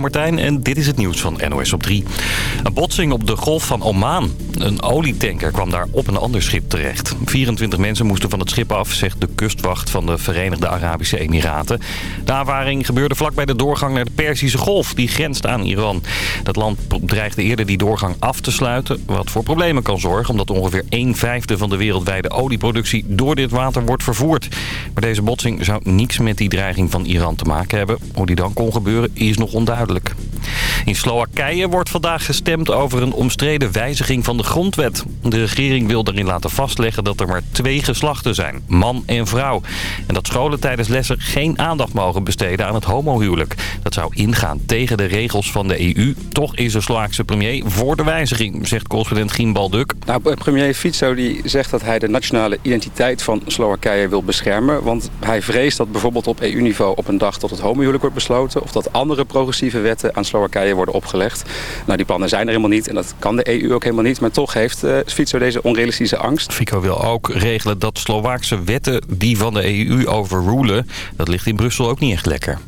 Martijn en dit is het nieuws van NOS op 3. Een botsing op de golf van Oman. Een olietanker kwam daar op een ander schip terecht. 24 mensen moesten van het schip af, zegt de kustwacht van de Verenigde Arabische Emiraten. De aanvaring gebeurde vlakbij de doorgang naar de Perzische Golf, die grenst aan Iran. Dat land dreigde eerder die doorgang af te sluiten, wat voor problemen kan zorgen... omdat ongeveer 1 vijfde van de wereldwijde olieproductie door dit water wordt vervoerd. Maar deze botsing zou niets met die dreiging van Iran te maken hebben. Hoe die dan kon gebeuren is nog onduidelijk. In Slowakije wordt vandaag gestemd over een omstreden wijziging van de grondwet. De regering wil erin laten vastleggen dat er maar twee geslachten zijn, man en vrouw. En dat scholen tijdens lessen geen aandacht mogen besteden aan het homohuwelijk. Dat zou ingaan tegen de regels van de EU. Toch is de Slovaakse premier voor de wijziging, zegt correspondent Gien Balduk. Nou, premier Fico die zegt dat hij de nationale identiteit van Slowakije wil beschermen. Want hij vreest dat bijvoorbeeld op EU-niveau op een dag tot het homohuwelijk wordt besloten... of dat andere progressieve wetten aan Slowakije worden opgelegd. Nou, die plannen zijn er helemaal niet en dat kan de EU ook helemaal niet. Maar toch heeft uh, Fico deze onrealistische angst. Fico wil ook regelen dat Slovaakse wetten die van de EU overrulen. Dat ligt in Brussel ook niet echt lekker.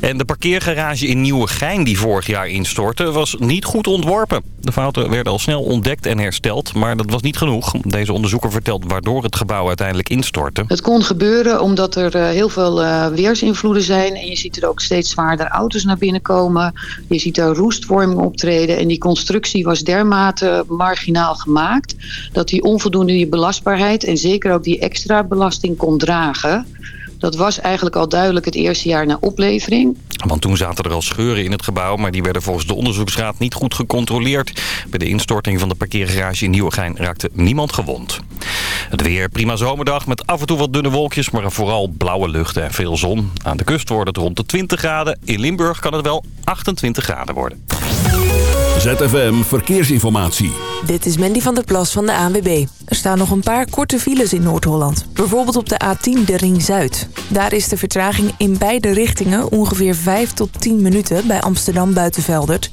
En de parkeergarage in Nieuwegein die vorig jaar instortte was niet goed ontworpen. De fouten werden al snel ontdekt en hersteld, maar dat was niet genoeg. Deze onderzoeker vertelt waardoor het gebouw uiteindelijk instortte. Het kon gebeuren omdat er uh, heel veel uh, weersinvloeden zijn. En je ziet er ook steeds zwaarder auto's naar binnen komen. Je ziet er roestvorming optreden. En die constructie was dermate marginaal gemaakt... dat die onvoldoende belastbaarheid en zeker ook die extra belasting kon dragen... Dat was eigenlijk al duidelijk het eerste jaar na oplevering. Want toen zaten er al scheuren in het gebouw... maar die werden volgens de onderzoeksraad niet goed gecontroleerd. Bij de instorting van de parkeergarage in Nieuwegein raakte niemand gewond. Het weer prima zomerdag met af en toe wat dunne wolkjes... maar vooral blauwe lucht en veel zon. Aan de kust wordt het rond de 20 graden. In Limburg kan het wel 28 graden worden. ZFM Verkeersinformatie. Dit is Mandy van der Plas van de ANWB. Er staan nog een paar korte files in Noord-Holland. Bijvoorbeeld op de A10 de Ring Zuid. Daar is de vertraging in beide richtingen ongeveer 5 tot 10 minuten bij Amsterdam Buitenveldert.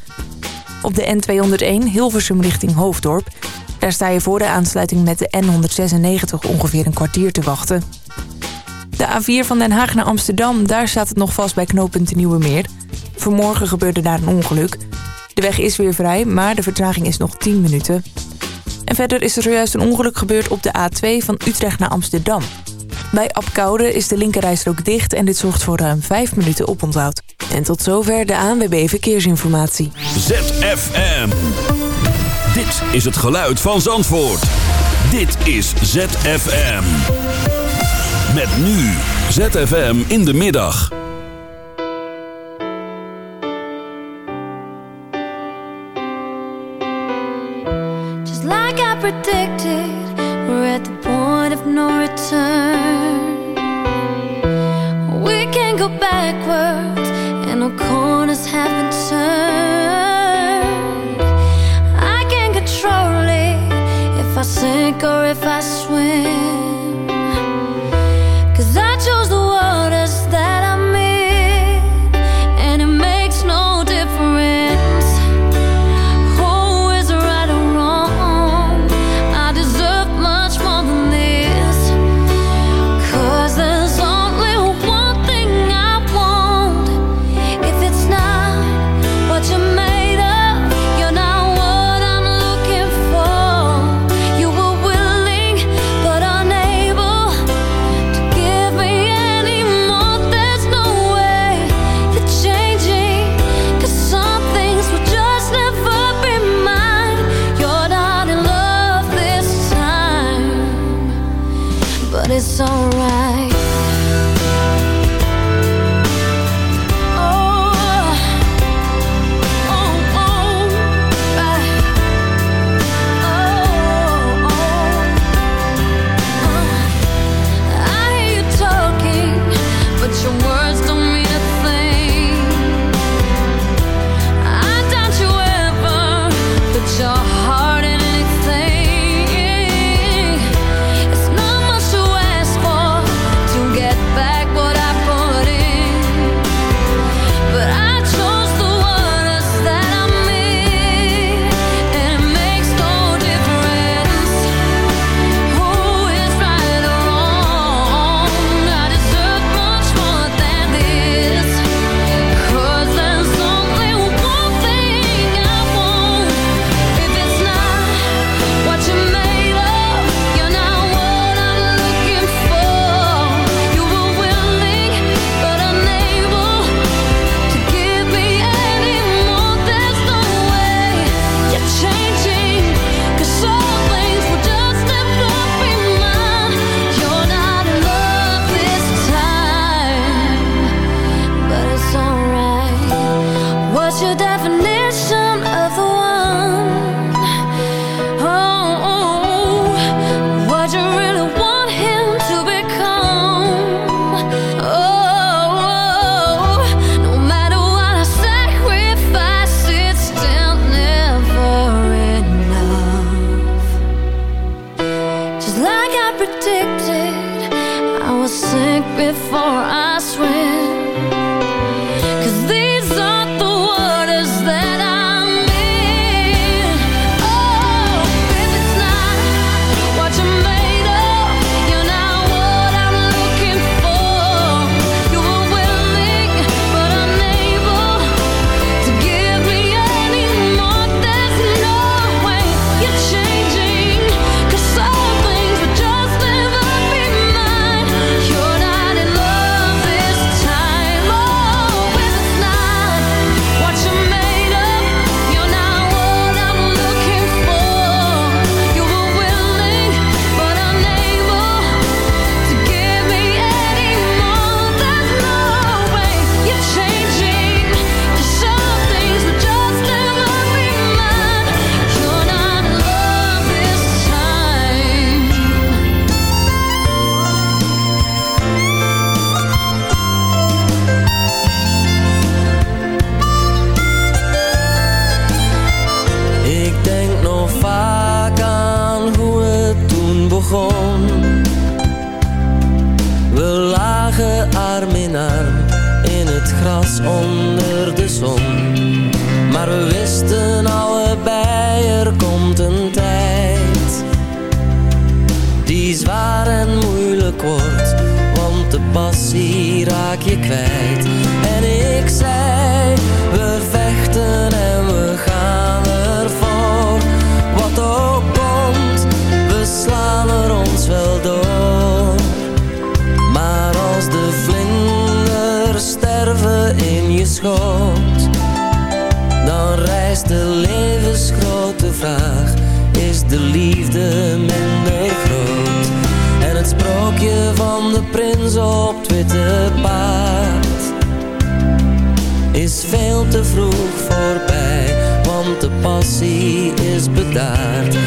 Op de N201 Hilversum richting Hoofddorp. Daar sta je voor de aansluiting met de N196 ongeveer een kwartier te wachten. De A4 van Den Haag naar Amsterdam, daar staat het nog vast bij knooppunt Nieuwe Meer. Vanmorgen gebeurde daar een ongeluk. De weg is weer vrij, maar de vertraging is nog 10 minuten. En verder is er zojuist een ongeluk gebeurd op de A2 van Utrecht naar Amsterdam. Bij Apkoude is de linkerrijstrook dicht en dit zorgt voor ruim 5 minuten oponthoud. En tot zover de ANWB Verkeersinformatie. ZFM. Dit is het geluid van Zandvoort. Dit is ZFM. Met nu ZFM in de middag. Predicted, we're at the point of no return. We can't go backwards, and no corners have been turned. I can't control it if I sink or if I swim. zee is bedaard.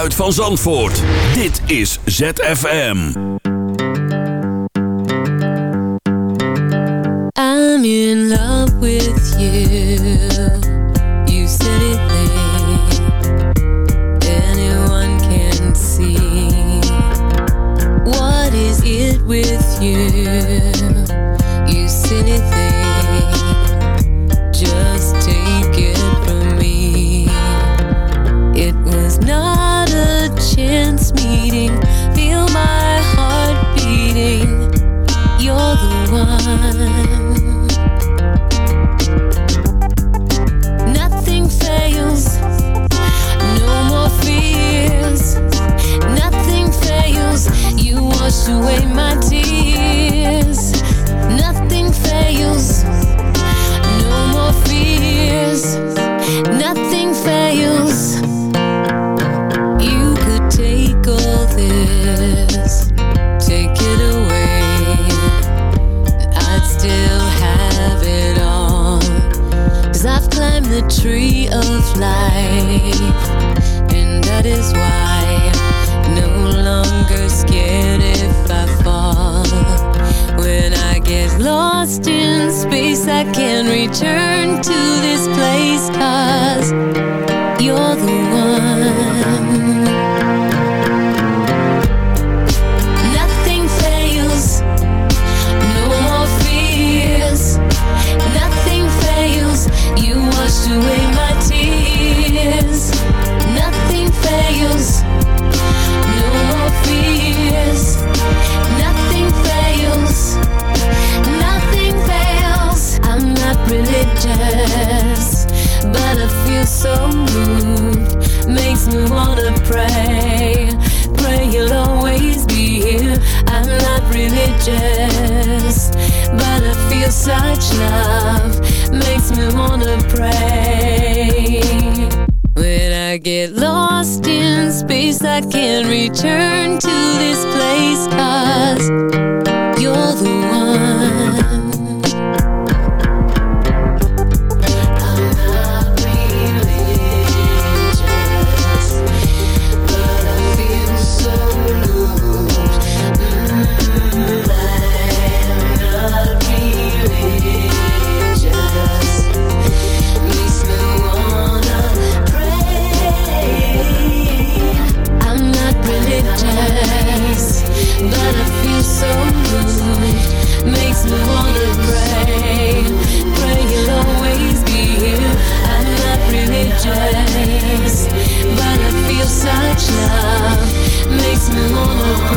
geluid van Zandvoort. Dit is ZFM. I'm in love with you. but I feel such love makes me wanna pray. When I get lost in space, I can return to this place, cause you're the one. dress, but I feel such love makes me wanna.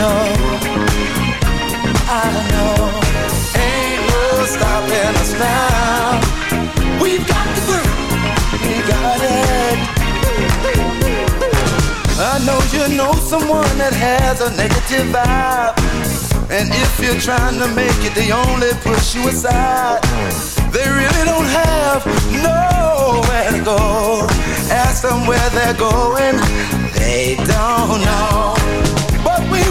Know. I know. Ain't no stopping us now. We've got the groove. We got it. I know you know someone that has a negative vibe. And if you're trying to make it, they only push you aside. They really don't have nowhere to go. Ask them where they're going, they don't know.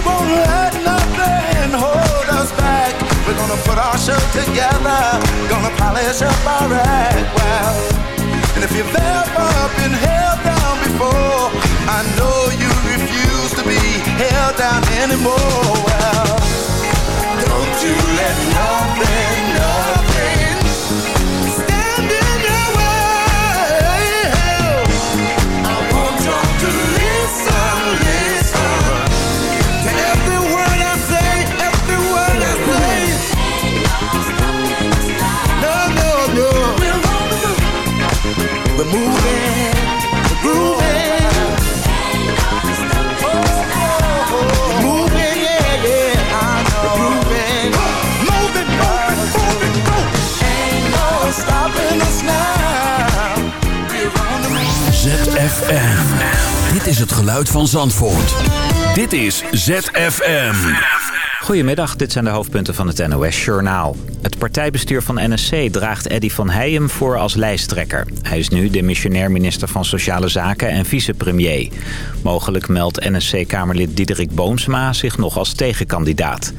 Won't let nothing hold us back. We're gonna put our show together, gonna polish up our act well. And if you've ever been held down before, I know you refuse to be held down anymore. Well, don't you let nothing, nothing ZFM. Dit is het geluid van Zandvoort. Dit is ZFM. Goedemiddag, dit zijn de hoofdpunten van het NOS-journaal. Het partijbestuur van NSC draagt Eddy van Heijem voor als lijsttrekker. Hij is nu de missionair minister van Sociale Zaken en vicepremier. Mogelijk meldt NSC-kamerlid Diederik Boomsma zich nog als tegenkandidaat.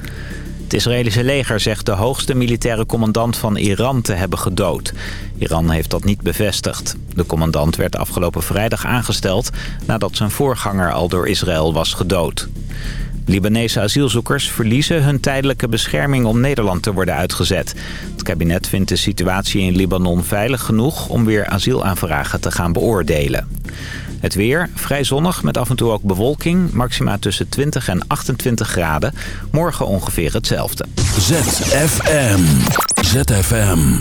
Het Israëlische leger zegt de hoogste militaire commandant van Iran te hebben gedood. Iran heeft dat niet bevestigd. De commandant werd afgelopen vrijdag aangesteld nadat zijn voorganger al door Israël was gedood. Libanese asielzoekers verliezen hun tijdelijke bescherming om Nederland te worden uitgezet. Het kabinet vindt de situatie in Libanon veilig genoeg om weer asielaanvragen te gaan beoordelen. Het weer, vrij zonnig met af en toe ook bewolking. Maxima tussen 20 en 28 graden. Morgen ongeveer hetzelfde. ZFM. ZFM.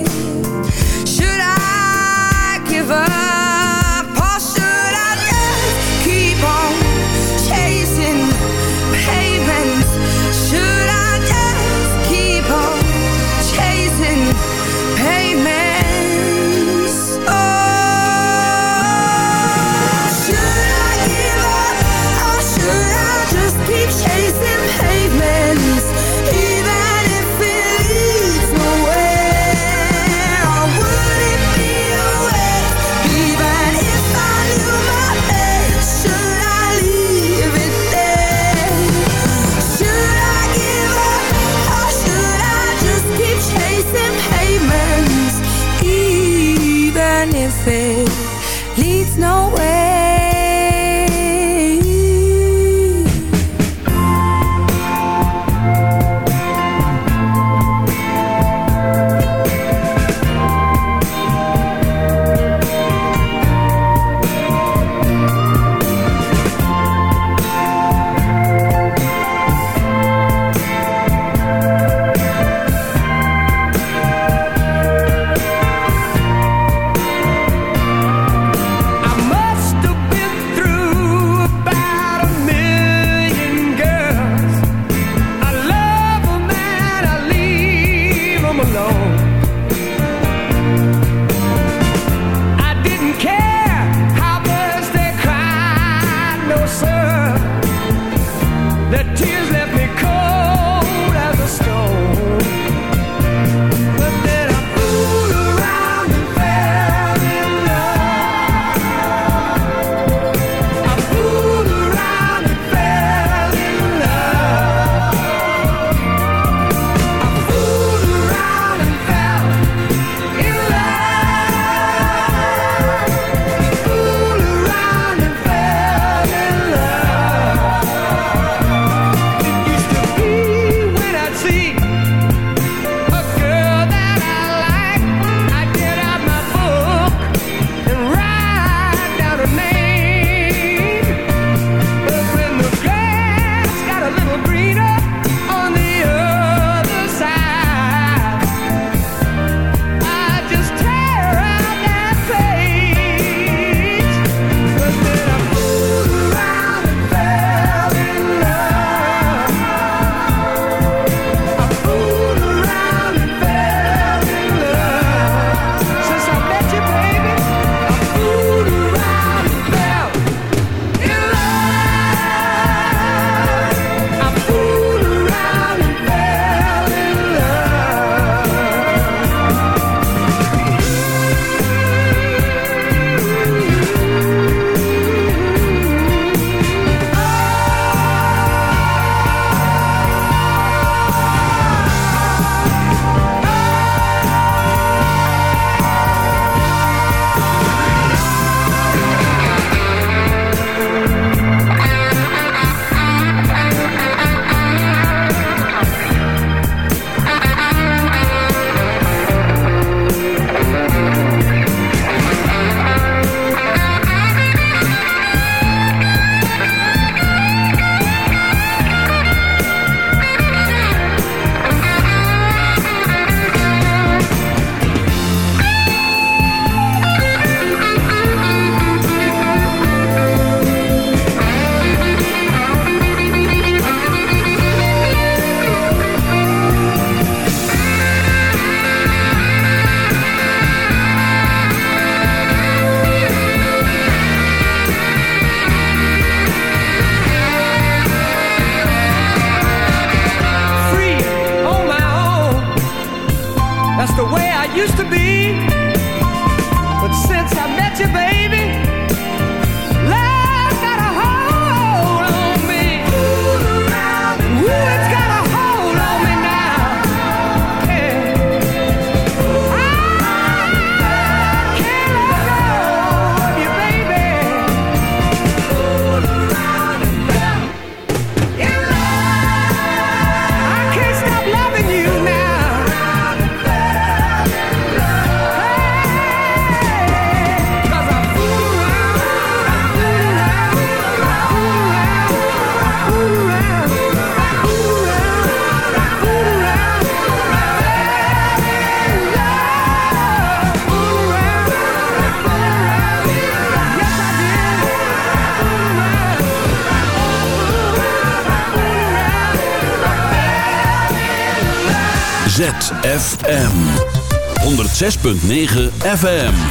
106.9 FM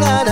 na na na.